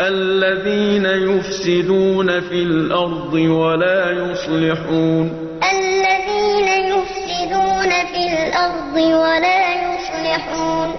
الَّذِينَ يُفْسِدُونَ فِي الْأَرْضِ وَلَا يُصْلِحُونَ. الَّذِينَ يُفْسِدُونَ فِي الْأَرْضِ وَلَا يُصْلِحُونَ.